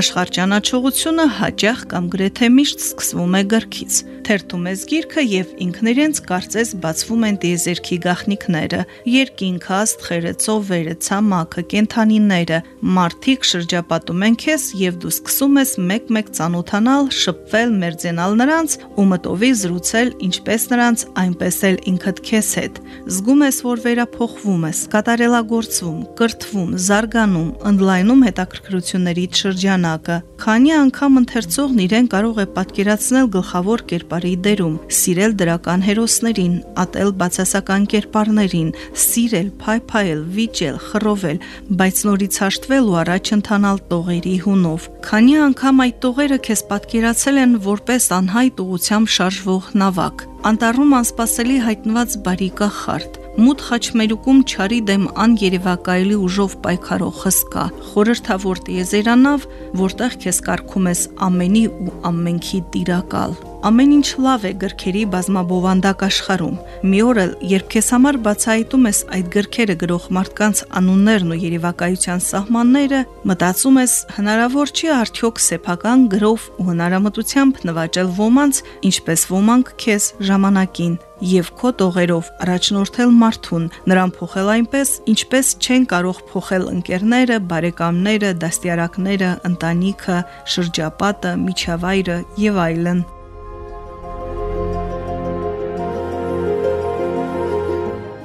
Աշխարհճանաչողությունը հաճախ կամ գրեթե միշտ սկսվում է գրքից թերթում ես գիրքը եւ ինքներենց կարծես բացվում են դիեզերքի գաղտնիքները՝ երկինքը, աստղերը, ծովերը, ցամաքը, կենթանիները, մարդիկ շրջապատում են քեզ եւ դու սկսում ես մեկ-մեկ ծանոթանալ, շփվել, մերձենալ նրանց ու մտովի զրուցել ինչպես նրանց, այնպես էլ ինքդ քեզ հետ։ Զգում ես, որ վերափոխվում ես, կատարելագործվում, կրթվում, զարգանում, ընդլայնում հետաքրքրություններից շրջանակը։ Քանի անգամ ընթերցողն իրեն կարող է պատկերացնել գլխավոր կերպար կերպարի դերում, սիրել դրական հերոսներին, ատել բացասական կերպարներին, սիրել, փայփայել, վիճել, խռովել, բայց նորից հաշտվել ու առաջ ընթանալ տողերի հունով։ Քանի անգամ այդ տողերը քեզ պատկերացել են որպես անհայտ ուղությամբ շարժվող նավակ։ Անտառում անսպասելի հայտնված բարի կախարդ, մութ խաչմերուկում չարի դեմ աներևակայելի ուժով պայքարող խսկա, խորհրդավոր տիեզերանավ, որտեղ քեզ կարկում ես ամենի ու ամենքի տիրակալ։ Ամեն ինչ լավ է գրքերի բազմաբովանդակ աշխարհում։ Մի օր էլ, երբ քեզ համար բացահայտում ես այդ գրքերը գրող մարդկանց անուններն ու երևակայության սահմանները, մտածում ես, հնարավոր չի արդյոք սեփական գրով ու հնարամտությամբ նվաճել ոմանց, ինչպես ոմանք քեզ ժամանակին եւ քո տողերով առաջնորդել մարդուն, նրան փոխել այնպես, ինչպես չեն կարող փոխել ընկերները, բարեկամները, դաստիարակները, ընտանիքը, շրջապատը, միջավայրը եւ այլն։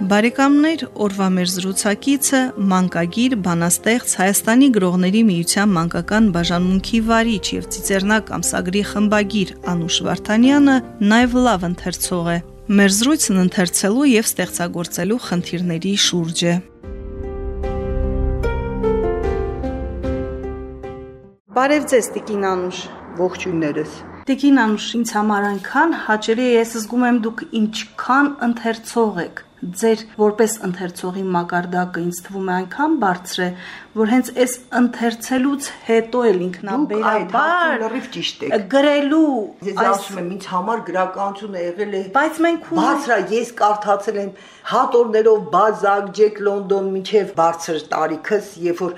Բարեկամներ, օրվա մեր զրուցակիցը մանկագիր բանաստեղծ Հայաստանի գրողների միության մանկական բաժանմունքի վարիչ եւ Ծիծեռնակ ամսագրի խմբագիր Անուշ Վարդանյանը նաեւ լավ ընթերցող է։ Մեր զրույցն ընթերցելու եւ ստեղծագործելու խնդիրների շուրջ է։ Բարև ձեզ, Տիկին Անուշ։ Ողջույններս։ Տիկին Անուշ, ինձ համար այնքան հաճելի է, ես զգում եմ դուք ինչքան ընթերցող եք ձեր որպես ընթերցողի մակարդակը ինձ թվում է այնքան բարձր է, որ հենց այս ընթերցելուց հետո էլ ինքնաբերաբար լրիվ ճիշտ է գրելու ես ասում եմ ինձ համար գրականությունը եղել է բայց մենք բարձրա ես կարդացել եմ հատորներով բազակ ջեք լոնդոն միջև բարձր տարիքս երբ որ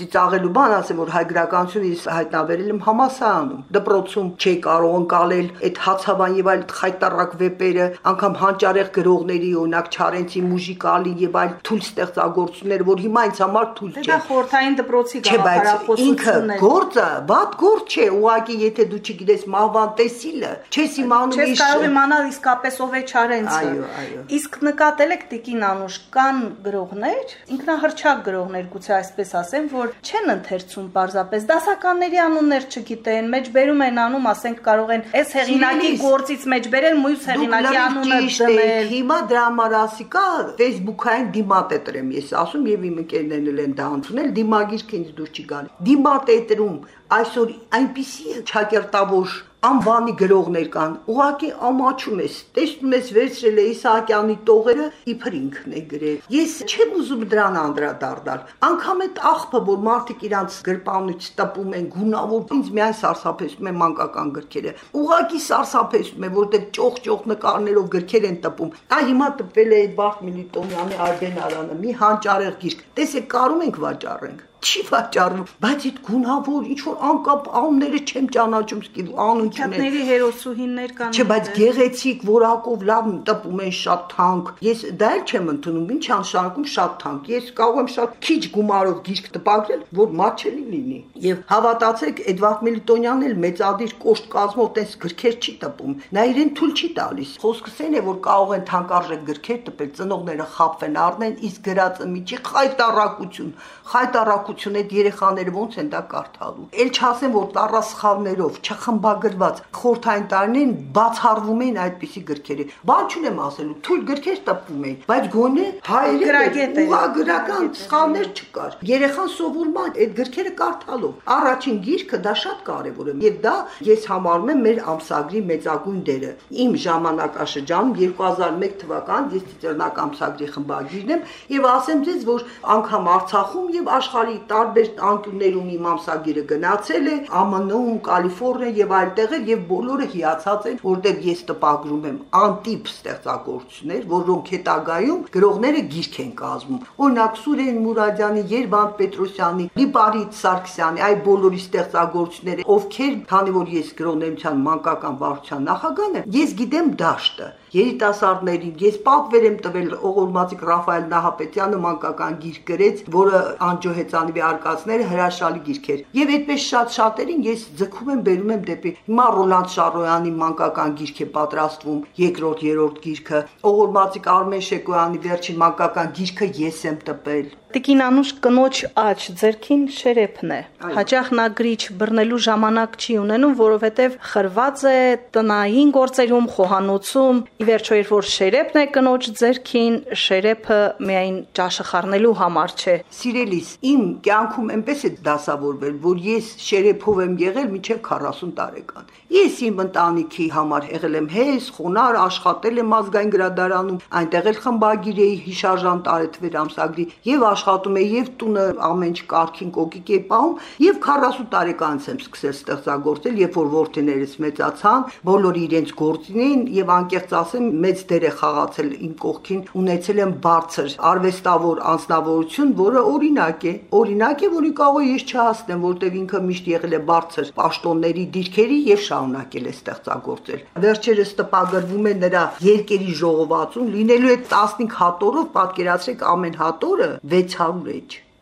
ծիծաղելու բան ասեմ որ հայ գրականությունը ես հայտնաբերել եմ համասարանում դպրոցում չի կարող անցալել այդ հացավան եւ այլ խայտարակ վեպերը անգամ հանճարեղ գրողների օրինակ Չարենցի մուզիկալի եւ այլ թույլ ստեղծագործություններ որ հիմա ինձ համար թույլ չէ խորթային դպրոցի գաղափարախոսություններ։ Ինքը գործը, բադ գործ չէ, ուղղակի եթե դու չգիտես մահվան տեսիլը, չես իմանում իշ։ Չես կարող իմանալ իսկապես ով է Չարենցը։ Այո, այո։ Իսկ նկատել եք Տիկին Անուշ կան գրողներ, ինքնահռչակ գրողներ, գուցե այսպես ասեմ, որ չեն ընթերցում պարզապես դասականների անուններ չգիտեն, մեջբերում են անում, ասենք կարող են այս հեղինակի գործից մեջբերել մյուս հեղինակի անունը դնել։ Հիմա դրա համար ասի կա Facebook-ային դիմատ է տրեմ ես ասում եւ իմ ընկերներն են դա ընդունել դիմագիրքը ինձ դուր չի գալի դիմատետրում այսօր այնպիսի ճակերտավոր անվանի գրողներ կան ուղակի ամաչում ես տեսնում ես վերցրել է Իսահակյանի տողերը իբր ինքն է գրել ես չեմ ուզում դրան անդրադառնալ անգամ այդ աղբը որ մարդիկ իրանց գրպանից տպում են գունավոր ինձ միայն սարսափեցնում է մանկական գրքերը ուղակի սարսափեցնում է որտեղ ճոխ-ճոխ նկարներով գրքեր են տպում այ հիմա տպվել է Էդվարդ Միլիտոնյանի Արբեն Արանը մի հանճարեղ գիրք տեսեք կարում ենք վաճառենք չի վաճառվում, բայց այդ գունավոր ինչ որ անկապ անունները չեմ ճանաչում, անուն չունեն։ Քատների հերոսուհիներ կան։ Չէ, բայց գեղեցիկ, որակով լավ տպում են շատ թանկ։ Ես դա էլ չեմ ընդունում, ինչ անշանակում շատ թանկ։ Ես կարող եմ շատ քիչ գումարով գիրք տպագրել, որ մաչելի լինի։ Եվ հավատացեք, Էդվարդ Միլիտոնյանն էլ մեծադիր կոշտ կազմով տես գրքեր չի տպում։ Նա իրեն թույլ չի տալիս։ Խոսքս այն է, որ կարող են թանկարժեք գրքեր տպել, ծնողները խապվեն, առնեն, իսկ գրածը միջի խայտարակություն, խայտարակություն ուրախություն այդ երեխաները ոնց են դա կարդալու։ Էլ չասեմ, որ տառասխալներով չխմբագրված խորթային տարին բացառվում են այդպիսի գրքերը։ Բան չունեմ ասելու, թույլ գրքեր տպվում էին, բայց գոնե հայերը ուղագրական սխալներ չկար։ Երեխան սովորում է այդ գրքերը կարդալով։ Առաջին գիրքը դա շատ կարևոր է։ Եվ դա ես համարում եմ մեր ամսագրի մեծագույն դերը։ Իմ ժամանակաշրջանում 2001 թվական ես ծիծեռնակ ամսագրի խմբագիրն եմ եւ ասեմ ձեզ, որ անգամ Արցախում եւ աշխարհի տարբեր անկյուններում իմ ամսագիրը գնացել է ԱՄՆ-ում, Կալիֆոռնիա եւ այլ տեղեր եւ բոլորը հիացած են, որտեղ ես տպագրում եմ անտիպ ստեղծագործություններ, որոնք հետագայում գրողները գիրք են կազմում։ Օրինակ Սուրեն Մուրադյանի, Երբան Պետրոսյանի, Լիպարիտ Սարգսյանի, այ բոլորի ստեղծագործությունները, ովքեր, քանի որ ես գրողներության մանկական վարչության նախագահն եմ, ես գիտեմ դաշտը երիտասարդներին ես պատվեր եմ տվել Օղորմածիկ Ռաֆայել Նահապետյանը մանկական գիրք գրեց, որը անջոհեցանվի արկածները հրաշալի գիրք էր։ Եվ այդպես շատ շատերին ես ձգում եմ բերում եմ դեպի հիմա Ռոլանդ Շարոյանի մանկական գիրք է պատրաստվում, երկրորդ, երրորդ գիրքը, Օղորմածիկ Արմեն Շեկոյանի վերջին մանկական գիրքը ես եմ տպել։ Տիկին Անուշ կնոջ աճ ձերքին շերեփն է։ Հաճախ նա գրիչ բռնելու ժամանակ չի ունենում, որովհետև խրված է տնային գործերում, խոհանոցում։ Ի վերջո, երբ որ շերեփն է կնոջ ձերքին, շերեփը միայն ճաշը խառնելու համար չէ։ Սիրելիս, իմ կյանքում այնպես է դասավորվել, որ ես շերեփով եմ եղել մինչև 40 տարեկան։ Ես իմ ընտանիքի համար եղել եմ հեզ, խոնար, աշխատել եմ ազգային գրադարանում, այնտեղ էլ խմբագիր էի հիշարժան տարեթվեր ամսագրի եւ աշխատում եմ եւ տունը ամեն ինչ կարքին կոկիկ է պահում եւ 40 տարեկանից եմ սկսել ստեղծագործել, երբ որ ворթիներից մեծացան, բոլորը իրենց գործին էին եւ անկեղծ ասեմ, մեծ դեր է խաղացել իմ կողքին, ունեցել եմ բարձր արվեստավոր անձնավորություն, որը օրինակ է, օրինակ է, որի կարող ես չհասնեմ, որտեւ ինքը միշտ եղել է բարձր պաշտոնների դիրքերի եւ շարունակել է ստեղծագործել։ Վերջերս տպագրվում է նրա երկերի ժողովածուն, լինելու է 15 հատորով, պատկերացրեք ամեն հատորը 6 town.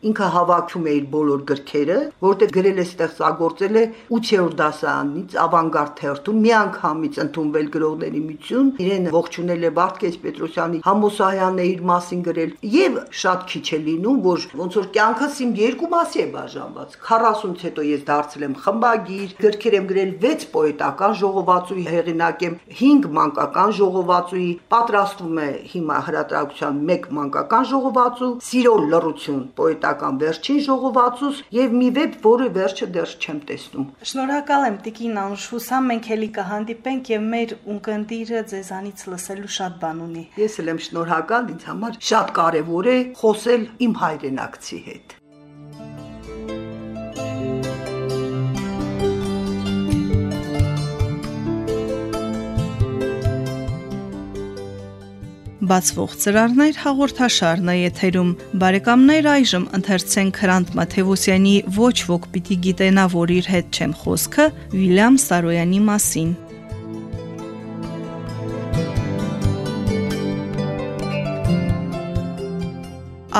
Ինքը հավաքում է իր բոլոր գրքերը, որտեղ գրել է ստեղծագործել է 8-րդ դասարանից ավանգարդ թերթում միանգամից ընդունվել գրողների միություն, իրեն ողջունել է Վարդգես Պետրոսյանի Համոսահյանն է իր մասին գրել եւ շատ քիչ է լինում, որ ոնց որ կյանքս իմ երկու մասի է բաժանված։ 40-ից հետո ես դարձել եմ խմբագիր, գրքեր եմ գրել 6 պոետական ժողովածուի հեղինակ եմ, 5 մանկական ժողովածուի, պատրաստվում է հիմա հրատարակության 1 մանկական ժողովածու, Սիրո լռություն պոետական պետական վերջին ժողովածուս եւ մի վեբ, որը վերջը դեռ չեմ տեսնում։ Շնորհակալ եմ Տիկին Անուշ, հուսամ մենք էլի կհանդիպենք եւ մեր ունկնդիրը ձեզանից լսելու շատ բան ունի։ Ես էլ եմ շնորհակալ, ինձ համար շատ կարեւոր է խոսել իմ հայրենակցի հետ։ բացվող ծրարներ հաղորդաշարն է եթերում։ Բարեկամներ այժմ ընթերցեն Քրանտ Մաթեոսյանի ոչ ոք պիտի գիտենա, որ իր հետ չեմ խոսքը Վիլյամ Սարոյանի մասին։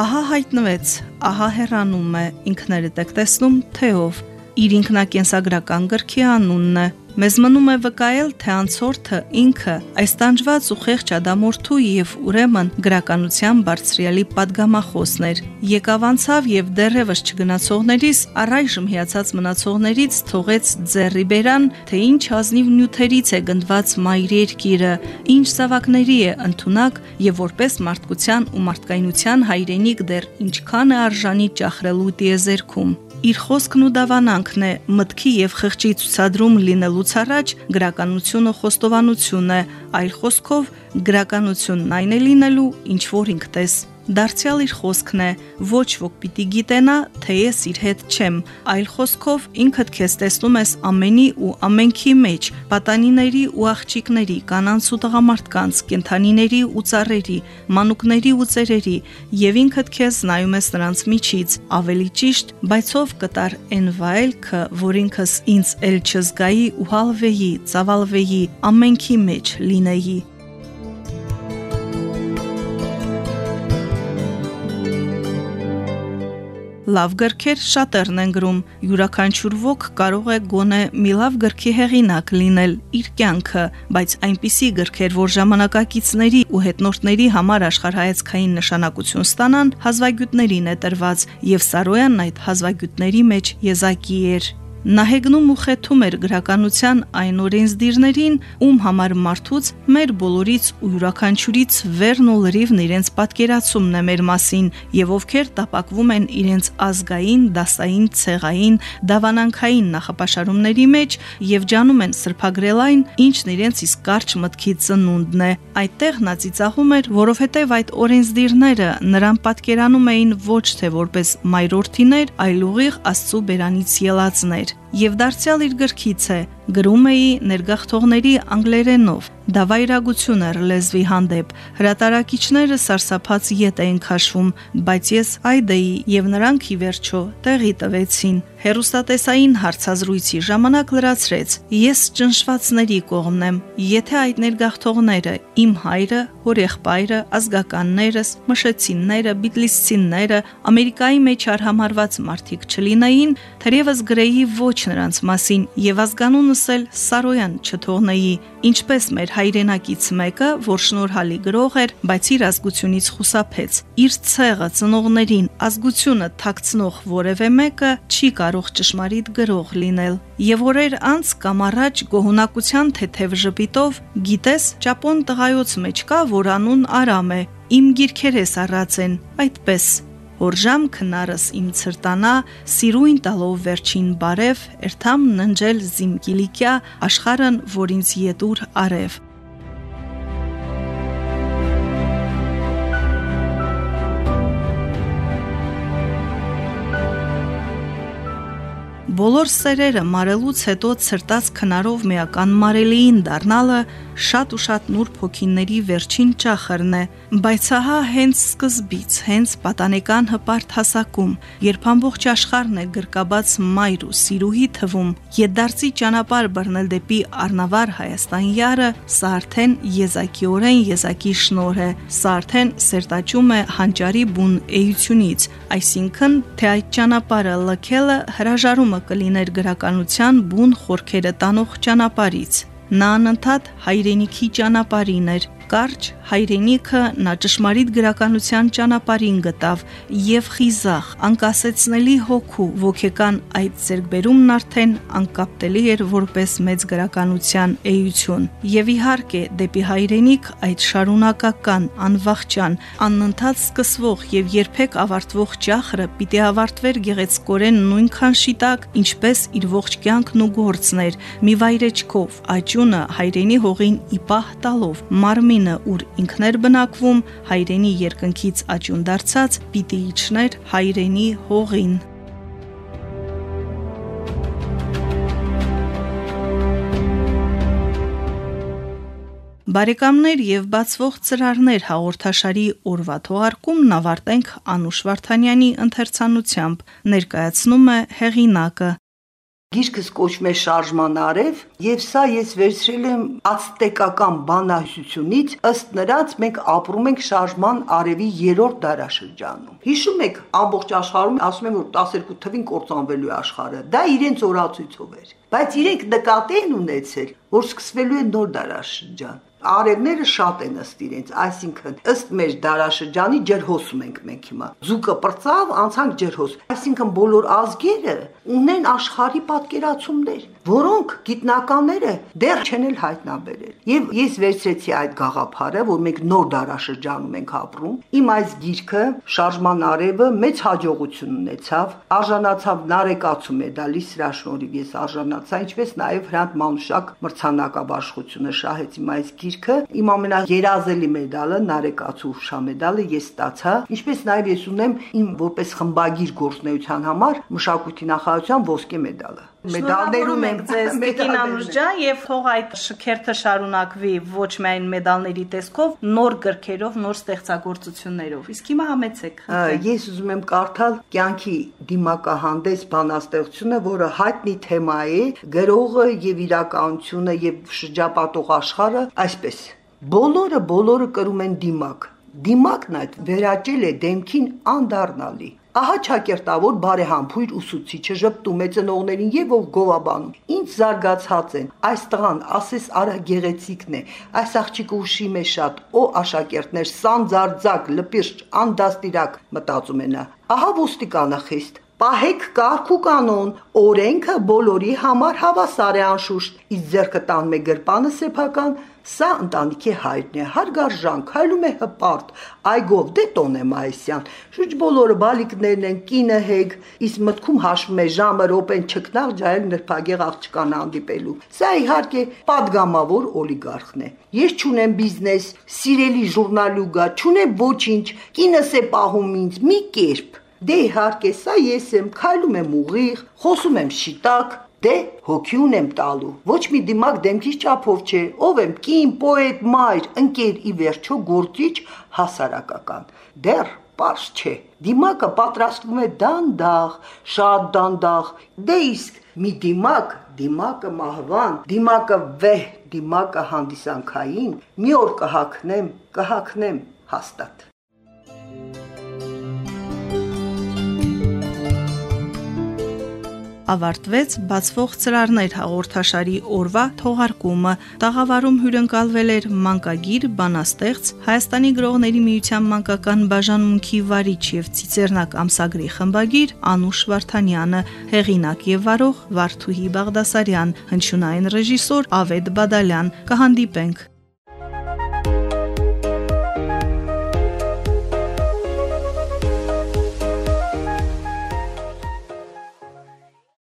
Ահա հայտնվեց, ահա հեռանում է, ինքներդ եք տեսնում, թե ով։ Իր ինքնակենսագրական գրքի անունն է Մեզ մնում է վկայել, թե անցորդը ինքը այս տանջված ու խեղճ ադամորդու եւ ուրեմն գրականության բարձրյալի падգամախոսն էր։ Եկավ անցավ եւ դեռևս չգնացողներից առայժմ հիացած մնացողներից թողեց ձեռի բերան, թե ինչ ազնիվ նյութերից է գնդված մայր երկիրը, ինչ զավակների է ընդունակ եւ որպես մարդկության ու մարդկայնության հայրենիք դեռ ինչքան է արժանի ճախրելու դիեզերքում իր խոսքն ու դավանանքն է մտքի եւ խղճի ցուցադրում լինելուց առաջ գրականությունը խոստովանություն է, այլ խոսքով գրականությունն այն է լինելու, ինչ որ ինքտես Դարձյալ իր խոսքն է. ոչ ոք պիտի գիտենա, թե ես իր հետ չեմ, այլ խոսքով ինքդ քեզ տեսնում ես ամենի ու ամենքի մեջ, պատանիների ու աղջիկների, կանանց ու տղամարդկանց, կենթանիների ու ծառերի, մանուկների ու ծերերի, եւ ինքդ քեզ նայում ես նրանց միջից, ավելի ճիշտ, բայց ով կտար այն վայելքը, որ ինքս ինձ ել չզգայի ու հալվեի, ծավալվեի, ամենքի մեջ լինեի Լավ գրքեր շատերն են գրում։ Յուրաքանչյուր ոք կարող է գոնե մի լավ գրքի հեղինակ լինել իր կյանքը, բայց այնպիսի գրքեր, որ ժամանակակիցների ու հետնորդների համար աշխարհայացքային նշանակություն ստանան, հազվագյուտներին է տրված, եւ Սարոյանն այդ հազվագյուտների մեջ եզակի էր։ Նա հեգնում ու խեթում էր գրականության այն օրենսդիրներին, ում համար մարդուց մեր բոլորից ու յուրաքանչյուրից վերն ու լրիվն իրենց պատկերացումն է մեր մասին եւ ովքեր տապակվում են իրենց ազգային, դասային, ցեղային, դավանանքային նախապաշարումների մեջ եւ ջանում են սրբագրել այն, ինչն իրենց իսկ կարճ մտքի ծնունդն է։ Այդտեղ նա ծիծաղում էր, որովհետեւ այդ օրենսդիրները նրան պատկերանում էին ոչ թե որպես մայրորդիներ, այլ ուղիղ Աստծո բերանից ելածներ Zeit. Եւ դարձյալ իր գրքից է. Գրում էի ներգաղթողների անգլերենով դա վայրագություն էր լեզվի հանդեպ հրատարակիչները սարսափած յետ էին քաշվում բայց ես այդ էի եւ նրանք ի վերջո տեղի տվեցին հերոստատեսային հարցազրույցի ժամանակ լրացրեց. Ես ճնշվածների կողմն եմ եթե այդ ներգաղթողները իմ հայրը հորեղբայրը ազգականներս մշեցինները բիտլիսցինները ամերիկայի մեջ արհամարված մարդիկ չլինեին թերևս գրեի ոչ նրանց մասին եւ ազգանունը ինքս էլ Սարոյան չթողնեի, ինչպես մեր հայրենակից մեկը, որ շնորհալի գրող էր, բայց իր ազգությունից խուսափեց։ Իր ցեղը ծնողներին ազգությունը թաքցնող որևէ մեկը չի կարող ճշմարիտ գրող լինել։ Եվ օրեր անց կամ առաջ գոհունակության թեթև ժպիտով գիտես ճապոն տղայոց մեջ կա, որ անուն Արամ է։ Իմ գիրքերես առած են, այդպես Հորժամ քնարս իմ ցրտանա, սիրույն տալով վերջին բարև, երթամ ննջել զիմկիլիկյա աշխարհն, որ ինձ յետուր արև։ Բոլոր սերերը մարելուց հետո ցրտած քնարով միական մարելիին դառնալը շատ ու շատ նուրբ հոգիների վերջին ճախրն է, բայց ահա հենց սկզբից, հենց պատանեկան հպարտ հասակում, երբ ամբողջ աշխարհն է գրկաբաց մայր ու սիրուհի թվում, յետդարձի ճանապարհ բռնել դեպի Արնավար Հայաստան յարը, սա արդեն եզակիորեն եզակի շնոր է, սա արդեն սերտաճում է հանճարի բուն էությունից, այսինքն թե այդ ճանապարհը լքելը հրաժարումը կլիներ գրականության բուն խորքերը տանող ճանապարից Նա անընդհատ հայրենիքի ճանապարհին էր, կարճ հայրենիքը նա ճշմարիտ գրականության ճանապարհին գտավ եւ խիզախ, անկասեցնելի հոգու ոգեկան այդ ձերբերումն արդեն անկապտելի էր որպես մեծ գրականության էություն։ Եվ իհարկե, դեպի հայրենիք այդ շարունակական, անվախճան, անընդհատ սկսվող եւ երբեք ավարտվող ճախրը պիտի ավարտվեր գեղեցկորեն նույնքան շիտակ, ինչպես իր ողջ կյանքն ու գործն էր՝ մի վայրեջքով, աճյունը հայրենի հողին իպահ տալով, մարմինը, ուր ինքներ բնակվում, հայրենի երկնքից աճուն դարձած պիտի իջներ հայրենի հողին։ Բարեկամներ եւ բացվող ծրարներ հաղորդաշարի օրվա թողարկումն ավարտենք Անուշ Վարդանյանի ընթերցանությամբ ներկայացնում է հեղինակը Գիրքս կոչվում է Շարժման արև, եւ սա ես վերցրել եմ ացտեկական բանահյուսությունից, ըստ նրանց մենք ապրում ենք Շարժման արևի 3-րդ դարաշրջանում։ Հիշում եք, ամբողջ աշխարհում ասում են, որ 12 թվին կործանվելու է աշխարհը։ Դա իրենց օրացույցով էր։ Բայց իրենք նկատի են ունեցել, որ սկսվելու է նոր դարաշրջան Արևները շատ են ըստ իրենց, այսինքն ըստ մեր դարաշրջանի ջրհոսում ենք մենք հիմա։ Ձուկը պրծավ, անցանք ջրհոս։ Այսինքն բոլոր ազգերը ունեն աշխարհի պատկերացումներ, որոնք գիտնականները դեռ չեն էլ հայտնաբերել։ Եվ ես վերցրեցի այդ գաղափարը, որ մենք նոր դարաշրջանում ենք ապրում։ Իմ այս գիրքը շարժման արևը մեծ հաջողություն ունեցավ, արժանացավ Նարեկացու մեդալի սրա շնորհիվ ես արժանացա, ինչպես նաև Հրանտ Մանուշակ մրցանակաբաշխությունը շահեց իմ այս գիրքը։ Իմ ամենաերազելի մեդալը Նարեկացու շամեդալը ես ստացա, ինչպես նաև ես ունեմ իմ որպես խմբագիր գործնեության համար մշակույթի նախարարության ոսկե մեդալը մեդալներում ենք ձեզ Տիկին Անուշ ջան եւ թող այդ շքերթը շարունակվի ոչ միայն մեդալների տեսքով, նոր գրքերով, նոր ստեղծագործություններով։ Իսկ հիմա համեցեք։ Ես ուզում եմ կարդալ կյանքի դիմակահանդես բանաստեղծությունը, որը հայտնի թեմա է, գրողը եւ իրականությունը եւ շրջապատող աշխարհը այսպես։ Բոլորը բոլորը կրում են դիմակ։ Դիմակն այդ վերաճել է դեմքին անդառնալի։ Ահա ճակերտավոր բարեհամբույր ուսուցիչը ճպտում է ծնողներին եւ ով գովաբանում։ Ինչ զարգացած են։ Այս տղան ասես արա գեղեցիկն է։ Այս աղջիկը ուշի մե շատ։ Օ աշակերտներ, սանձարձակ, լպիրճ, անդաստիրակ, մտածում է նա։ Ահա ոստիկանը խիստ Պահեք կարգ ու կանոն, օրենքը բոլորի համար հավասար է անշուշտ, իսկ ձերքը տանմե գրպանը սեփական, սա ընտանիքի հայրն է, հարգարժան, քայլում է հպարտ, այգով դե տոն է Մայիսյան, շուջ բոլորը բալիկներն են, կինը հեգ, իսկ մտքում հաշվում է ժամը ռոպեն չկնաղ ջայել նրբագեղ աղջկան հանդիպելու։ Սա իհարկե падգամավոր օլիգարխն է։ Ես չունեմ բիզնես, սիրելի ժուրնալուգա, չունեմ ոչինչ, կինս է պահում ինձ մի կերպ Դե իհարկե, սա ես եմ, քայլում եմ ուղիղ, խոսում եմ շիտակ, դե հոգի ունեմ տալու։ Ոչ մի դիմակ դեմքից ճափով չէ, ով եմ, կին, պոետ, մայր, ընկեր ի վերջո գործիչ հասարակական։ Դեռ པարզ չէ։ Դիմակը պատրաստվում է դանդաղ, շատ դանդաղ։ Դե իսկ մի դիմակ, դիմակը մահվան, դիմակը վեհ, դիմակը հանդիսանքային, մի օր կհակնեմ, կհակնեմ հաստատ։ ավարտվեց բացվող ծրարներ հաղորդաշարի օրվա թողարկումը։ Տաղավարում հյուրընկալվել էր մանկագիր, բանաստեղծ, Հայաստանի գրողների միության մանկական բաժանմունքի վարիչ եւ Ցիցերնակ ամսագրի խմբագիր Անուշ Վարդանյանը, հեղինակ եւ վարող Վարդուհի Բաղդասարյան, հնչյունային ռեժիսոր Ավետ Բադալյան։ Կհանդիպենք